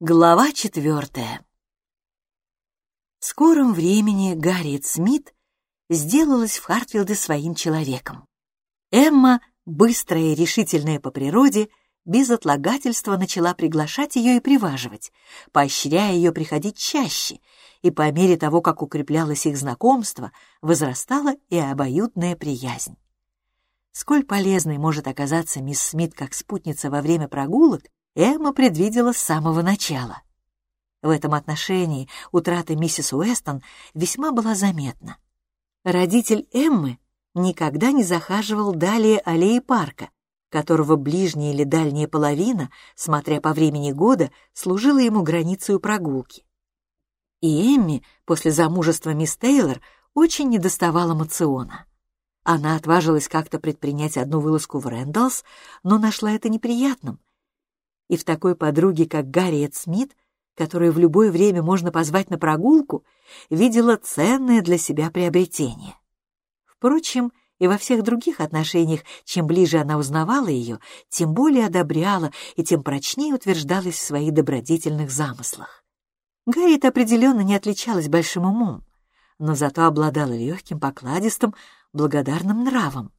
Глава четвертая. В скором времени Гарриет Смит сделалась в Хартфилде своим человеком. Эмма, быстрая и решительная по природе, без отлагательства начала приглашать ее и приваживать, поощряя ее приходить чаще, и по мере того, как укреплялось их знакомство, возрастала и обоюдная приязнь. Сколь полезной может оказаться мисс Смит как спутница во время прогулок, Эмма предвидела с самого начала. В этом отношении утрата миссис Уэстон весьма была заметна. Родитель Эммы никогда не захаживал далее аллеи парка, которого ближняя или дальняя половина, смотря по времени года, служила ему границей прогулки. И Эмми после замужества мисс Тейлор очень недоставала мациона. Она отважилась как-то предпринять одну вылазку в Рэндаллс, но нашла это неприятным, и в такой подруге, как Гарриет Смит, которую в любое время можно позвать на прогулку, видела ценное для себя приобретение. Впрочем, и во всех других отношениях, чем ближе она узнавала ее, тем более одобряла и тем прочнее утверждалась в своих добродетельных замыслах. Гарриет определенно не отличалась большим умом, но зато обладала легким, покладистым, благодарным нравом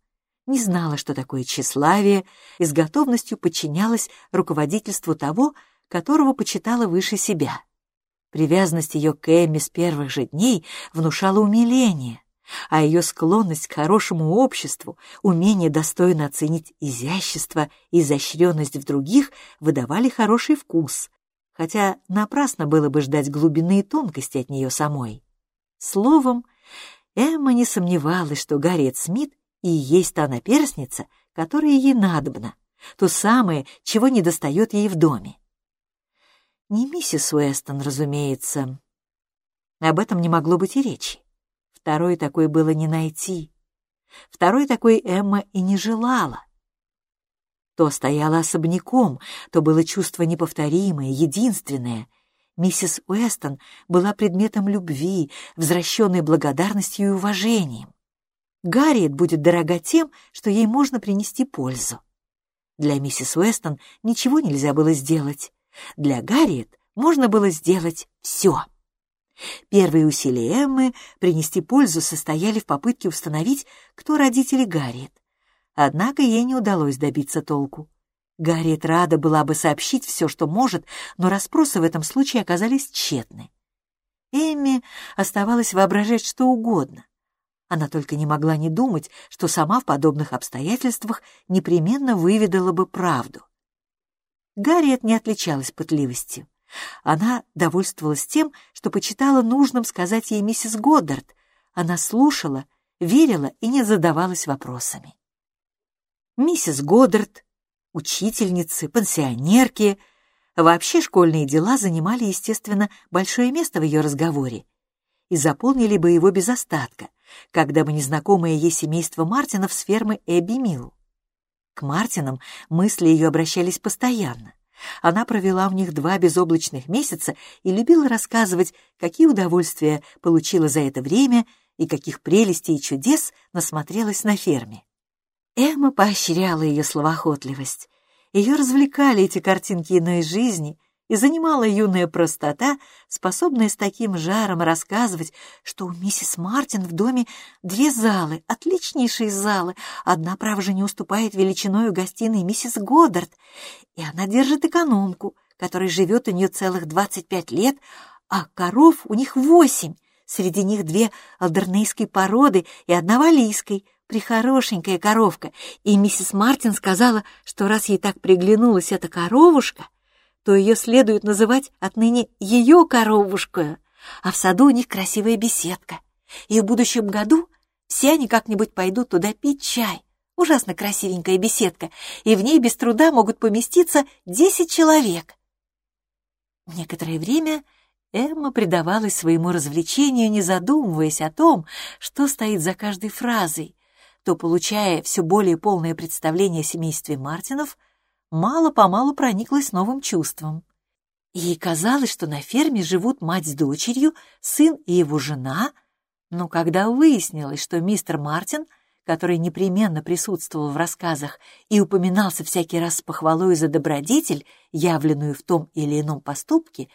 не знала, что такое тщеславие, и с готовностью подчинялась руководительству того, которого почитала выше себя. Привязанность ее к Эмми с первых же дней внушала умиление, а ее склонность к хорошему обществу, умение достойно оценить изящество и изощренность в других выдавали хороший вкус, хотя напрасно было бы ждать глубины и тонкости от нее самой. Словом, Эмма не сомневалась, что Гарриет Смит и есть та наперсница, которая ей надобна, то самое, чего не достает ей в доме. Не миссис Уэстон, разумеется. Об этом не могло быть и речи. Второй такой было не найти. Второй такой Эмма и не желала. То стояла особняком, то было чувство неповторимое, единственное. Миссис Уэстон была предметом любви, возвращенной благодарностью и уважением. Гарриет будет дорога тем, что ей можно принести пользу. Для миссис Уэстон ничего нельзя было сделать. Для Гарриет можно было сделать все. Первые усилия Эммы принести пользу состояли в попытке установить, кто родители Гарриет. Однако ей не удалось добиться толку. Гарриет рада была бы сообщить все, что может, но расспросы в этом случае оказались тщетны. Эмми оставалось воображать что угодно. Она только не могла не думать, что сама в подобных обстоятельствах непременно выведала бы правду. Гарриет не отличалась пытливостью. Она довольствовалась тем, что почитала нужным сказать ей миссис Годдард. Она слушала, верила и не задавалась вопросами. Миссис Годдард, учительницы, пансионерки, вообще школьные дела занимали, естественно, большое место в ее разговоре и заполнили бы его без остатка, когда бы незнакомое ей семейство Мартинов с фермы Эбби Милл. К Мартинам мысли ее обращались постоянно. Она провела в них два безоблачных месяца и любила рассказывать, какие удовольствия получила за это время и каких прелестей и чудес насмотрелась на ферме. Эмма поощряла ее словоохотливость. Ее развлекали эти картинки иной жизни, и занимала юная простота, способная с таким жаром рассказывать, что у миссис Мартин в доме две залы, отличнейшие залы, одна, право же, не уступает величиною гостиной миссис Годдард, и она держит экономку, которая живет у нее целых двадцать пять лет, а коров у них восемь, среди них две алдернейской породы и одна валийской, прихорошенькая коровка, и миссис Мартин сказала, что раз ей так приглянулась эта коровушка — то ее следует называть отныне ее коровушкой, а в саду у них красивая беседка. И в будущем году все они как-нибудь пойдут туда пить чай. Ужасно красивенькая беседка, и в ней без труда могут поместиться десять человек. Некоторое время Эмма предавалась своему развлечению, не задумываясь о том, что стоит за каждой фразой, то получая все более полное представление о семействе Мартинов, мало-помалу прониклась новым чувством. Ей казалось, что на ферме живут мать с дочерью, сын и его жена, но когда выяснилось, что мистер Мартин, который непременно присутствовал в рассказах и упоминался всякий раз с похвалой за добродетель, явленную в том или ином поступке,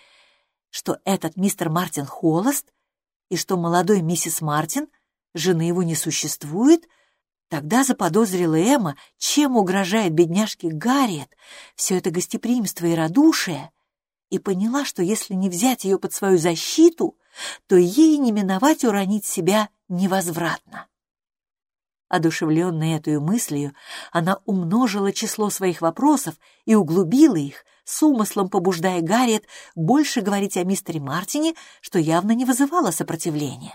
что этот мистер Мартин холост и что молодой миссис Мартин, жены его не существует, тогда заподозрила Эмма, чем угрожает бедняжке Гарриет все это гостеприимство и радушие, и поняла, что если не взять ее под свою защиту, то ей не миновать уронить себя невозвратно. Одушевленная этой мыслью, она умножила число своих вопросов и углубила их, с умыслом побуждая Гарриет больше говорить о мистере Мартине, что явно не вызывало сопротивления.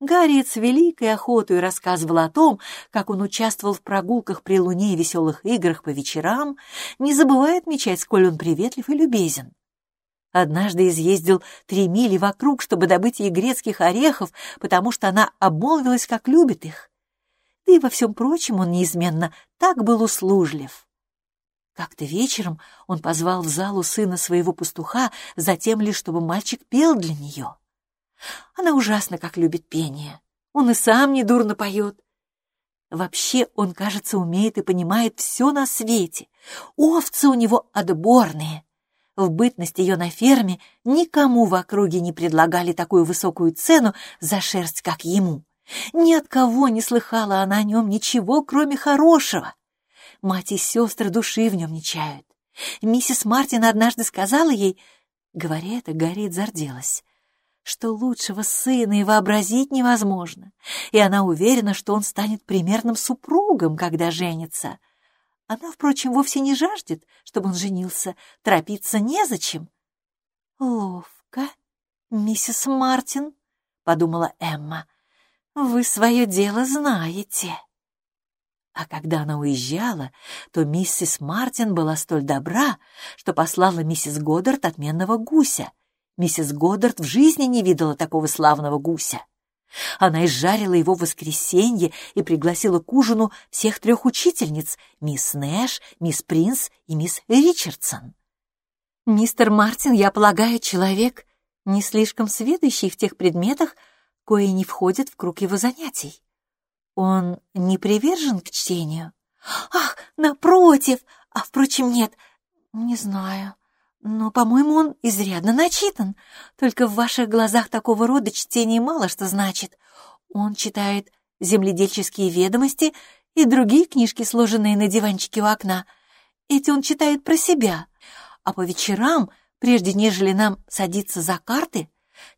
Гарриет с великой охотой рассказывала о том, как он участвовал в прогулках при луне и веселых играх по вечерам, не забывая отмечать, сколь он приветлив и любезен. Однажды изъездил три мили вокруг, чтобы добыть ей грецких орехов, потому что она обмолвилась, как любит их да и во всем прочем он неизменно так был услужлив. Как-то вечером он позвал в залу сына своего пастуха, затем лишь, чтобы мальчик пел для нее. Она ужасно как любит пение. Он и сам недурно поет. Вообще он, кажется, умеет и понимает все на свете. Овцы у него отборные. В бытность ее на ферме никому в округе не предлагали такую высокую цену за шерсть, как ему. Ни от кого не слыхала она о нем ничего, кроме хорошего. Мать и сестры души в нем не чают. Миссис Мартин однажды сказала ей, говоря это, Гарриет зарделась, что лучшего сына и вообразить невозможно, и она уверена, что он станет примерным супругом, когда женится. Она, впрочем, вовсе не жаждет, чтобы он женился, торопиться незачем. «Ловко, миссис Мартин», — подумала Эмма, — вы свое дело знаете. А когда она уезжала, то миссис Мартин была столь добра, что послала миссис Годдард отменного гуся. Миссис Годдард в жизни не видела такого славного гуся. Она изжарила его в воскресенье и пригласила к ужину всех трех учительниц — мисс Нэш, мисс Принс и мисс Ричардсон. Мистер Мартин, я полагаю, человек, не слишком сведущий в тех предметах, кое не входят в круг его занятий. Он не привержен к чтению? Ах, напротив! А, впрочем, нет, не знаю. Но, по-моему, он изрядно начитан. Только в ваших глазах такого рода чтение мало что значит. Он читает земледельческие ведомости и другие книжки, сложенные на диванчике у окна. Эти он читает про себя. А по вечерам, прежде нежели нам садиться за карты,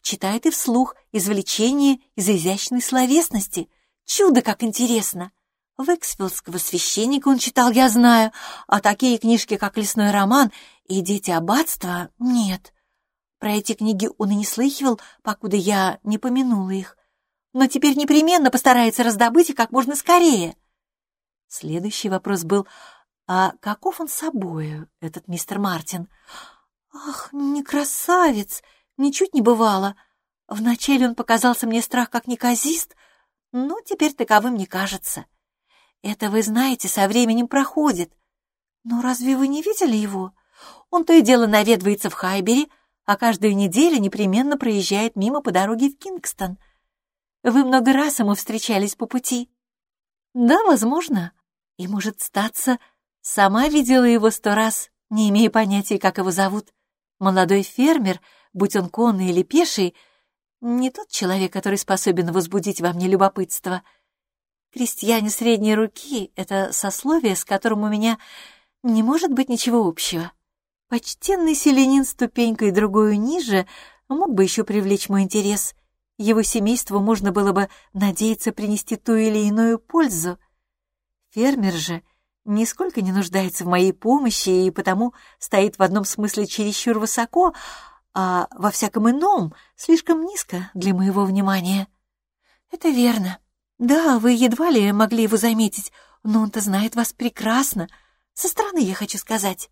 Читает и вслух извлечение из изящной словесности. Чудо, как интересно! Вексфилдского священника он читал, я знаю, а такие книжки, как «Лесной роман» и «Дети аббатства» — нет. Про эти книги он и не слыхивал, покуда я не помянула их. Но теперь непременно постарается раздобыть их как можно скорее. Следующий вопрос был, а каков он собою, этот мистер Мартин? Ах, не красавец! ничуть не бывало. Вначале он показался мне страх как неказист, но теперь таковым не кажется. Это, вы знаете, со временем проходит. Но разве вы не видели его? Он то и дело наведывается в Хайбере, а каждую неделю непременно проезжает мимо по дороге в Кингстон. Вы много раз ему встречались по пути. Да, возможно. И, может, статься, сама видела его сто раз, не имея понятия, как его зовут. Молодой фермер — будь он конный или пеший, не тот человек, который способен возбудить во мне любопытство. Крестьяне средней руки — это сословие, с которым у меня не может быть ничего общего. Почтенный селянин ступенькой другую ниже мог бы еще привлечь мой интерес. Его семейству можно было бы надеяться принести ту или иную пользу. Фермер же нисколько не нуждается в моей помощи и потому стоит в одном смысле чересчур высоко, а во всяком ином слишком низко для моего внимания. Это верно. Да, вы едва ли могли его заметить, но он-то знает вас прекрасно. Со стороны, я хочу сказать.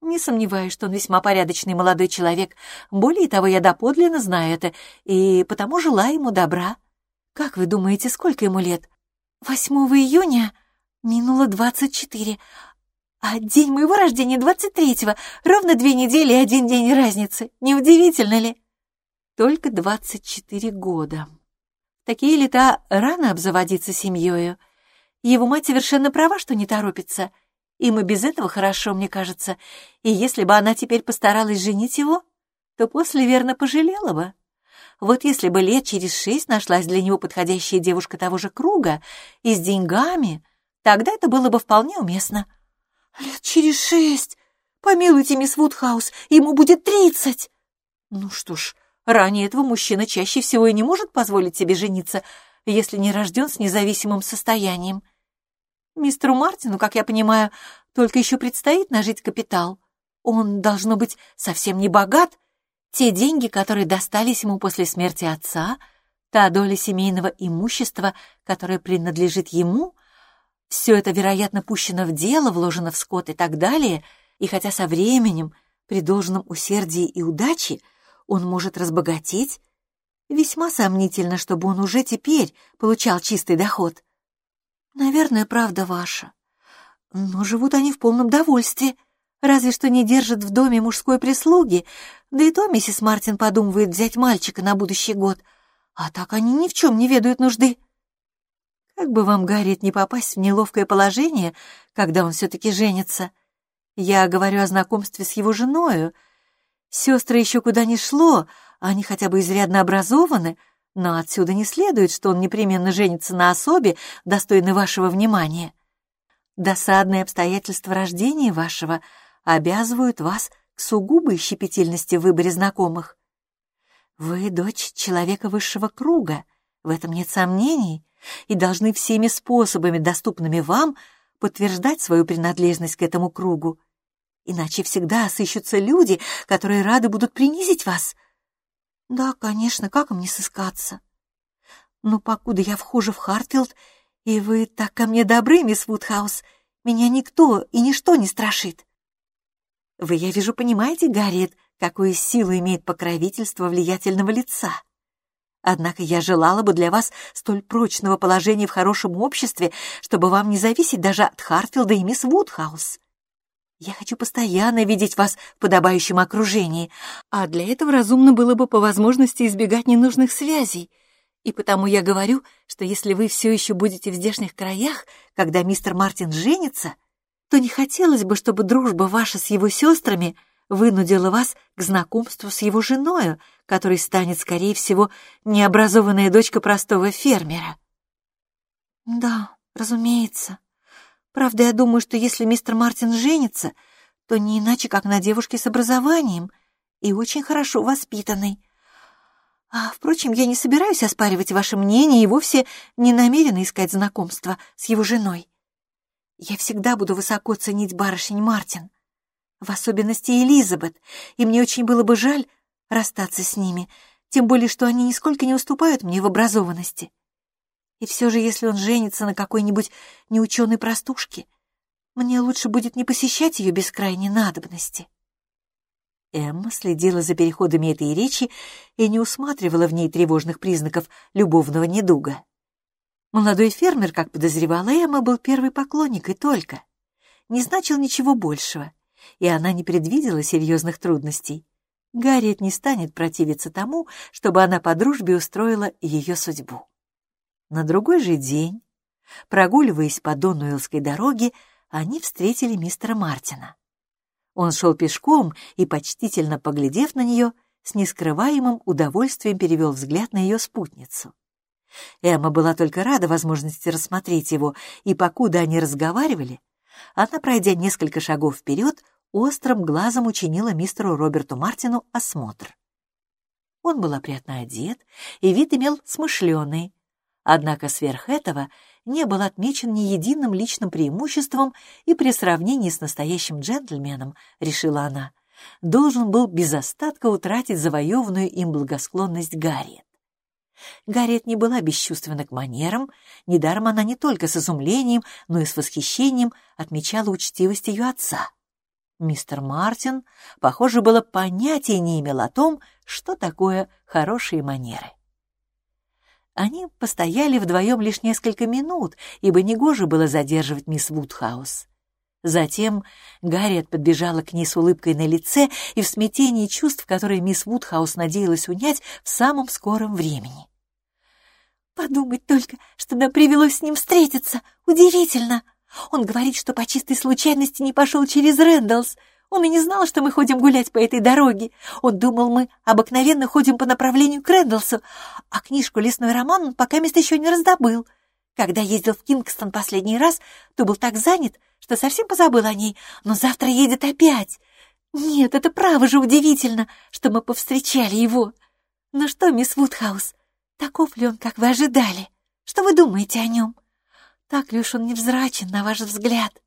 Не сомневаюсь, что он весьма порядочный молодой человек. Более того, я доподлинно знаю это, и потому желаю ему добра. Как вы думаете, сколько ему лет? 8 июня минуло двадцать четыре, а день моего рождения двадцать третьего, ровно две недели и один день разницы. Неудивительно ли? Только двадцать четыре года. Такие лета рано обзаводиться семьёю — Его мать совершенно права, что не торопится. Им и без этого хорошо, мне кажется. И если бы она теперь постаралась женить его, то после верно пожалела бы. Вот если бы лет через шесть нашлась для него подходящая девушка того же круга и с деньгами, тогда это было бы вполне уместно. Лет через шесть? Помилуйте, мисс Вудхаус, ему будет тридцать. Ну что ж, ранее этого мужчина чаще всего и не может позволить себе жениться, если не рожден с независимым состоянием. Мистеру Мартину, как я понимаю, только еще предстоит нажить капитал. Он, должно быть, совсем не богат. Те деньги, которые достались ему после смерти отца, та доля семейного имущества, которая принадлежит ему, все это, вероятно, пущено в дело, вложено в скот и так далее, и хотя со временем, при должном усердии и удаче, он может разбогатеть, весьма сомнительно, чтобы он уже теперь получал чистый доход. Наверное, правда ваша. Но живут они в полном довольстве, разве что не держат в доме мужской прислуги, да и то миссис Мартин подумывает взять мальчика на будущий год, а так они ни в чем не ведают нужды. Как бы вам, Гарриет, не попасть в неловкое положение, когда он все-таки женится? Я говорю о знакомстве с его женою. Сестры еще куда ни шло, они хотя бы изрядно образованы, но отсюда не следует, что он непременно женится на особе, достойной вашего внимания. Досадные обстоятельства рождения вашего обязывают вас к сугубой щепетильности в выборе знакомых. Вы дочь человека высшего круга, в этом нет сомнений, и должны всеми способами, доступными вам, подтверждать свою принадлежность к этому кругу. Иначе всегда сыщутся люди, которые рады будут принизить вас. Да, конечно, как им не сыскаться? Но покуда я вхожу в Хартфилд, и вы так ко мне добры, мисс Вудхаус, меня никто и ничто не страшит. Вы, я вижу, понимаете, Гарриет, какую силу имеет покровительство влиятельного лица. Однако я желала бы для вас столь прочного положения в хорошем обществе, чтобы вам не зависеть даже от Хартфилда и мисс Вудхаус. Я хочу постоянно видеть вас в подобающем окружении, а для этого разумно было бы по возможности избегать ненужных связей. И потому я говорю, что если вы все еще будете в здешних краях, когда мистер Мартин женится, то не хотелось бы, чтобы дружба ваша с его сестрами вынудила вас к знакомству с его женою, которой станет, скорее всего, необразованная дочка простого фермера. Да, разумеется. Правда, я думаю, что если мистер Мартин женится, то не иначе, как на девушке с образованием и очень хорошо воспитанной. А, впрочем, я не собираюсь оспаривать ваше мнение и вовсе не намерена искать знакомства с его женой. Я всегда буду высоко ценить барышень Мартин, в особенности Элизабет, и мне очень было бы жаль расстаться с ними, тем более, что они нисколько не уступают мне в образованности. И все же, если он женится на какой-нибудь неученой простушке, мне лучше будет не посещать ее без крайней надобности. Эмма следила за переходами этой речи и не усматривала в ней тревожных признаков любовного недуга. Молодой фермер, как подозревала Эмма, был первый поклонник и только. Не значил ничего большего, и она не предвидела серьезных трудностей. Гарриет не станет противиться тому, чтобы она по дружбе устроила ее судьбу. На другой же день, прогуливаясь по Донуэлской дороге, они встретили мистера Мартина. Он шел пешком и, почтительно поглядев на нее, с нескрываемым удовольствием перевел взгляд на ее спутницу. Эмма была только рада возможности рассмотреть его, и покуда они разговаривали, она, пройдя несколько шагов вперед, острым глазом учинила мистеру Роберту Мартину осмотр. Он был опрятно одет, и вид имел смышленый. Однако сверх этого не был отмечен ни единым личным преимуществом, и при сравнении с настоящим джентльменом, решила она, должен был без остатка утратить завоеванную им благосклонность Гарриет. Гарриет не была бесчувственна к манерам, недаром она не только с изумлением, но и с восхищением отмечала учтивость ее отца. Мистер Мартин, похоже, было понятия не имел о том, что такое хорошие манеры. Они постояли вдвоем лишь несколько минут, ибо негоже было задерживать мисс Вудхаус. Затем Гарриет подбежала к ней с улыбкой на лице и в смятении чувств, которые мисс Вудхаус надеялась унять в самом скором времени. Подумать только, что нам привелось с ним встретиться. Удивительно. Он говорит, что по чистой случайности не пошел через Рэндаллс. Он и не знал, что мы ходим гулять по этой дороге. Он думал, мы обыкновенно ходим по направлению к Рэндаллсу, а книжку «Лесной роман» он пока место еще не раздобыл. Когда ездил в Кингстон последний раз, то был так занят, что совсем позабыл о ней, но завтра едет опять. Нет, это право же удивительно, что мы повстречали его. Ну что, мисс Вудхаус, таков ли он, как вы ожидали? Что вы думаете о нем? Так ли уж он невзрачен, на ваш взгляд?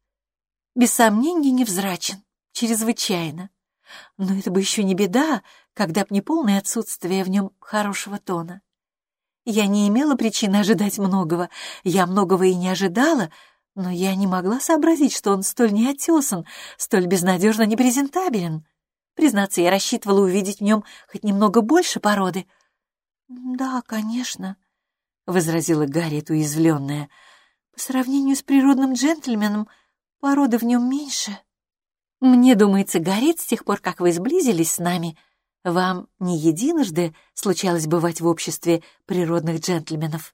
Без сомнения, невзрачен, чрезвычайно. Но это бы еще не беда, когда б не полное отсутствие в нем хорошего тона. Я не имела причины ожидать многого, я многого и не ожидала, но я не могла сообразить, что он столь неотесан, столь безнадежно непрезентабелен. Признаться, я рассчитывала увидеть в нем хоть немного больше породы. «Да, конечно», — возразила Гарриет уязвленная. «По сравнению с природным джентльменом, породы в нем меньше». «Мне думается, Гарриет, с тех пор, как вы сблизились с нами, вам не единожды случалось бывать в обществе природных джентльменов,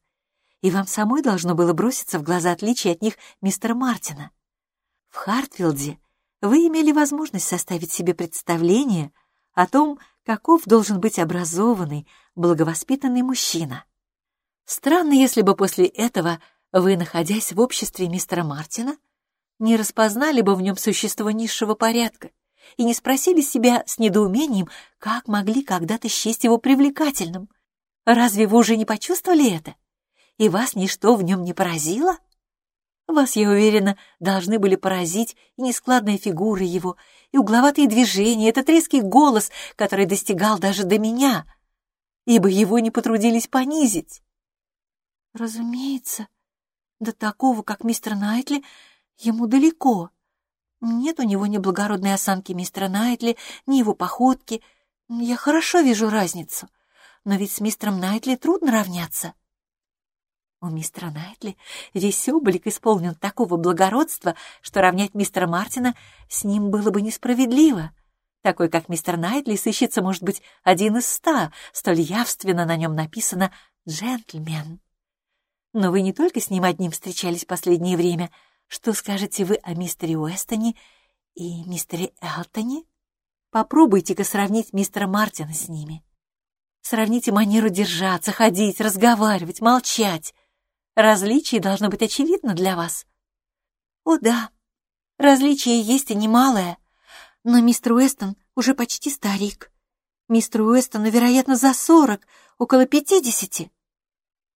и вам самой должно было броситься в глаза отличие от них мистера Мартина. В Хартфилде вы имели возможность составить себе представление о том, каков должен быть образованный, благовоспитанный мужчина. Странно, если бы после этого вы, находясь в обществе мистера Мартина, не распознали бы в нем существо низшего порядка и не спросили себя с недоумением, как могли когда-то счесть его привлекательным. Разве вы уже не почувствовали это? И вас ничто в нем не поразило? Вас, я уверена, должны были поразить и нескладные фигуры его, и угловатые движения, этот резкий голос, который достигал даже до меня, ибо его не потрудились понизить. Разумеется, до такого, как мистер Найтли, ему далеко. Нет у него ни благородной осанки мистера Найтли, ни его походки. Я хорошо вижу разницу, но ведь с мистером Найтли трудно равняться. У мистера Найтли весь облик исполнен такого благородства, что равнять мистера Мартина с ним было бы несправедливо. Такой, как мистер Найтли, сыщется, может быть, один из ста, столь явственно на нем написано «джентльмен». Но вы не только с ним одним встречались последнее время. Что скажете вы о мистере Уэстоне и мистере Элтоне? Попробуйте-ка сравнить мистера Мартина с ними. Сравните манеру держаться, ходить, разговаривать, молчать. Различие должно быть очевидно для вас. О да, различие есть и немалое, но мистер Уэстон уже почти старик. Мистер Уэстону, вероятно, за сорок, около пятидесяти.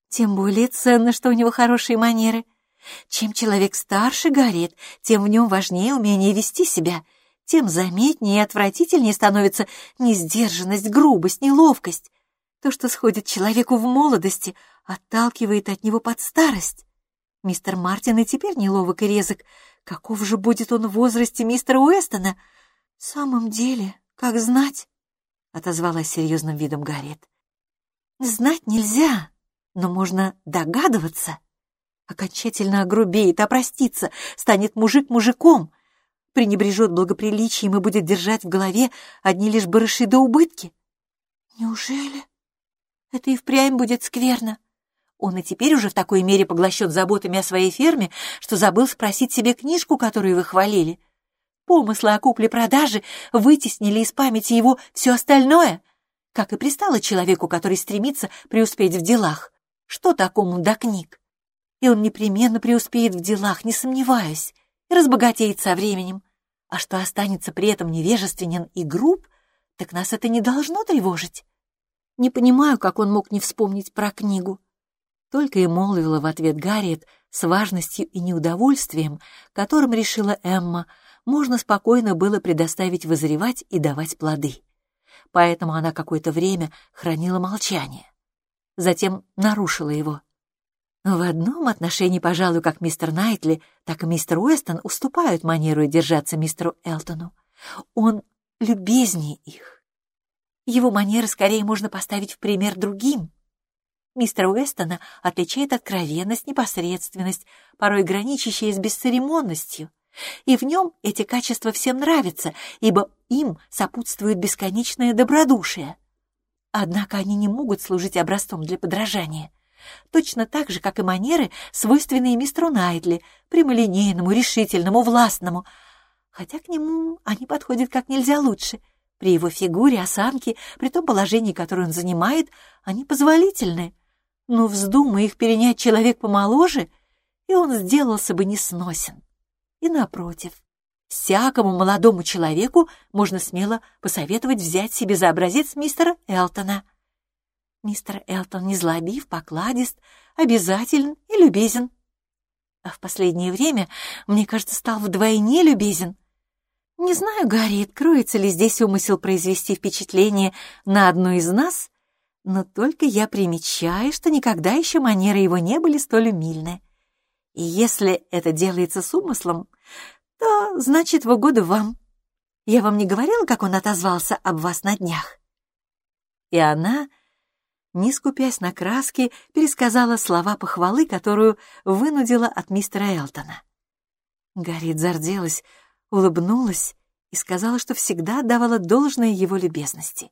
Тем более ценно, что у него хорошие манеры. Чем человек старше горит, тем в нем важнее умение вести себя, тем заметнее и отвратительнее становится несдержанность, грубость, неловкость. То, что сходит человеку в молодости, отталкивает от него под старость. Мистер Мартин и теперь неловок и резок. Каков же будет он в возрасте мистера Уэстона? В самом деле, как знать? — отозвалась серьезным видом Гарриет. Знать нельзя, но можно догадываться. Окончательно огрубеет, опростится, станет мужик мужиком, пренебрежет благоприличием и будет держать в голове одни лишь барыши до убытки. Неужели? Это и впрямь будет скверно. Он и теперь уже в такой мере поглощен заботами о своей ферме, что забыл спросить себе книжку, которую вы хвалили. Помыслы о купле-продаже вытеснили из памяти его все остальное, как и пристало человеку, который стремится преуспеть в делах. Что такому до книг? И он непременно преуспеет в делах, не сомневаюсь, и разбогатеет со временем. А что останется при этом невежественен и груб, так нас это не должно тревожить. Не понимаю, как он мог не вспомнить про книгу. Только и молвила в ответ Гарриет с важностью и неудовольствием, которым решила Эмма, можно спокойно было предоставить вызревать и давать плоды. Поэтому она какое-то время хранила молчание. Затем нарушила его. В одном отношении, пожалуй, как мистер Найтли, так и мистер Уэстон уступают манеру держаться мистеру Элтону. Он любезнее их. Его манеры скорее можно поставить в пример другим. Мистер Уэстона отличает откровенность, непосредственность, порой граничащая с бесцеремонностью. И в нем эти качества всем нравятся, ибо им сопутствует бесконечное добродушие. Однако они не могут служить образцом для подражания. Точно так же, как и манеры, свойственные мистеру Найтли, прямолинейному, решительному, властному. Хотя к нему они подходят как нельзя лучше. При его фигуре, осанке, при том положении, которое он занимает, они позволительны. Но вздумай их перенять человек помоложе, и он сделался бы несносен. И напротив, всякому молодому человеку можно смело посоветовать взять себе за образец мистера Элтона. Мистер Элтон незлобив, покладист, обязателен и любезен. А в последнее время, мне кажется, стал вдвойне любезен. Не знаю, Гарри, откроется ли здесь умысел произвести впечатление на одну из нас, но только я примечаю, что никогда еще манеры его не были столь умильны. И если это делается с умыслом, то значит в угоду вам. Я вам не говорила, как он отозвался об вас на днях?» И она, не скупясь на краски, пересказала слова похвалы, которую вынудила от мистера Элтона. Гарри зарделась, улыбнулась и сказала, что всегда давала должное его любезности.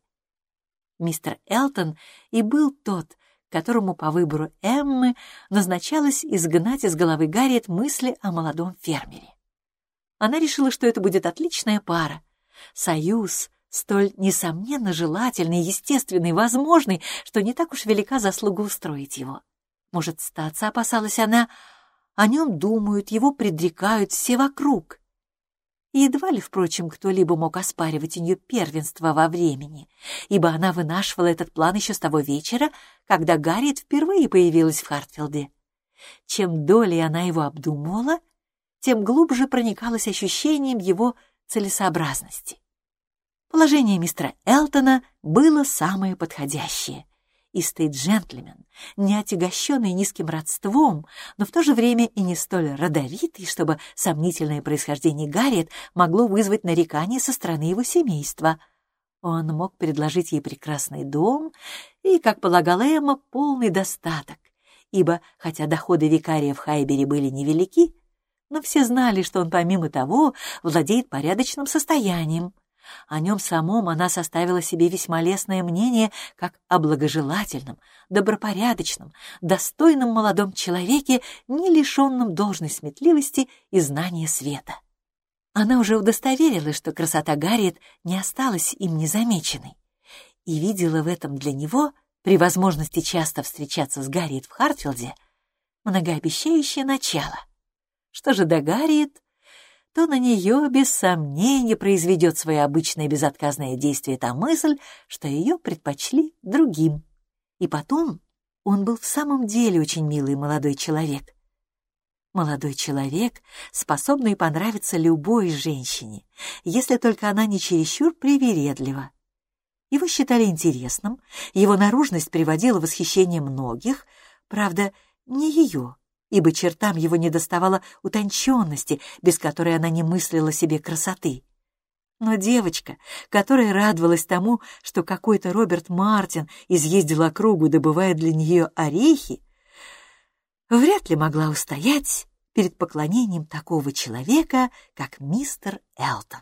Мистер Элтон и был тот, которому по выбору Эммы назначалось изгнать из головы Гарриет мысли о молодом фермере. Она решила, что это будет отличная пара. Союз, столь несомненно желательный, естественный, возможный, что не так уж велика заслуга устроить его. Может, статься опасалась она, о нем думают, его предрекают все вокруг. Едва ли, впрочем, кто-либо мог оспаривать у нее первенство во времени, ибо она вынашивала этот план еще с того вечера, когда Гарриет впервые появилась в Хартфилде. Чем долей она его обдумывала, тем глубже проникалась ощущением его целесообразности. Положение мистера Элтона было самое подходящее. Истый джентльмен, не отягощенный низким родством, но в то же время и не столь родовитый, чтобы сомнительное происхождение Гарриет могло вызвать нарекания со стороны его семейства. Он мог предложить ей прекрасный дом и, как полагала Эмма, полный достаток, ибо, хотя доходы викария в Хайбере были невелики, но все знали, что он, помимо того, владеет порядочным состоянием. О нем самом она составила себе весьма лестное мнение как о благожелательном, добропорядочном, достойном молодом человеке, не лишенном должной сметливости и знания света. Она уже удостоверилась, что красота Гарриет не осталась им незамеченной, и видела в этом для него, при возможности часто встречаться с Гарриет в Хартфилде, многообещающее начало — что же до Гарриет, то на нее без сомнения произведет свое обычное безотказное действие та мысль, что ее предпочли другим. И потом он был в самом деле очень милый молодой человек. Молодой человек, способный понравиться любой женщине, если только она не чересчур привередлива. Его считали интересным, его наружность приводила в восхищение многих, правда, не ее, ибо чертам его недоставало утонченности, без которой она не мыслила себе красоты. Но девочка, которая радовалась тому, что какой-то Роберт Мартин изъездил округу, добывая для нее орехи, вряд ли могла устоять перед поклонением такого человека, как мистер Элтон.